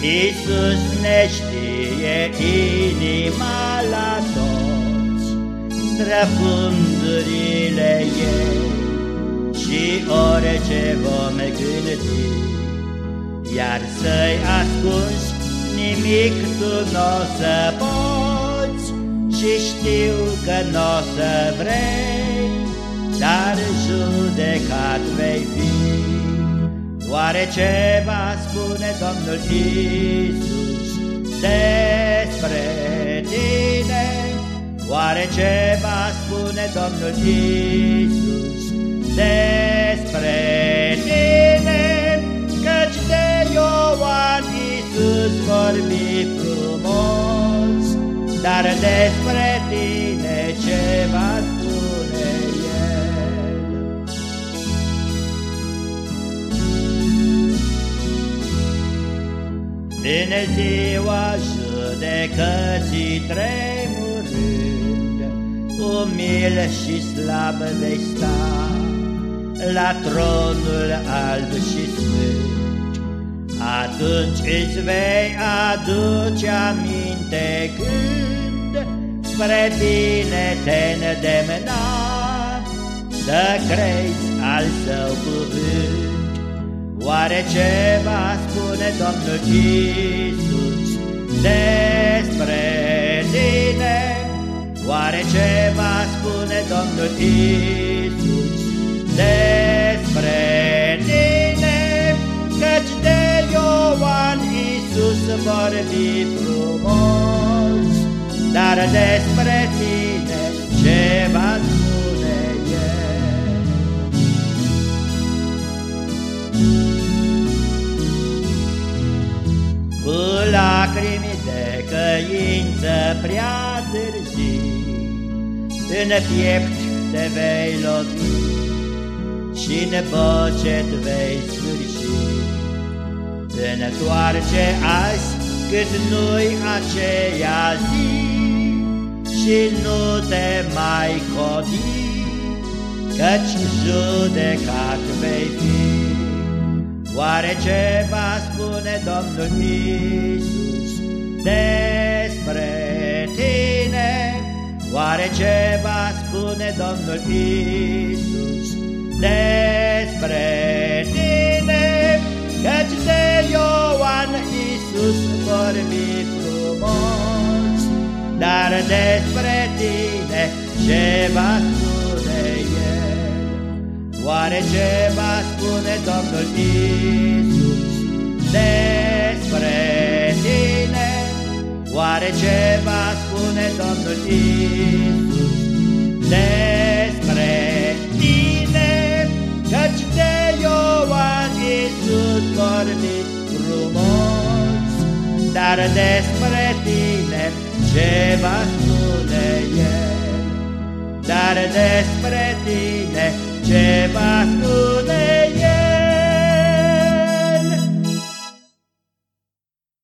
Iisus ne știe inima la toți, străfundurile ei și orice vom gândi, iar să-i ascunzi nimic tu n-o să poți și știu că n-o să vrei, dar judecat vei fi. Oare ce va spune Domnul Iisus despre tine? Oare ce va spune Domnul Iisus despre tine? Căci de Ioan Iisus vorbi frumos, dar despre În ziua judecății tremurând, Umil și slab vei sta La tronul alb și sfânt. Atunci îți vei aduce aminte când Spre bine te îndemna Să crezi al său cuvânt. Oare ce va spune Domnul Iisus despre tine? Oare ce va spune Domnul Iisus despre tine? Căci de Ioan Iisus vorbi frumos, dar despre lacrimi de căință prea târzii, În piept te vei lovi și în bocet vei sfârși. Întoarce azi cât nu-i aceea zi Și nu te mai codi, Căci judecat vei fi. Oare ce va spune Domnul Iisus despre tine? Oare ce va spune Domnul Iisus despre tine? Căci de Ioan Iisus vorbi frumos, dar despre tine ce va spune Oare ce va spune Domnul Iisus despre Oare ce va spune Domnul Iisus despre tine? Căci de Ioan Iisus vorbi frumos, dar despre tine ce va spune El? Dar despre tine ce va spune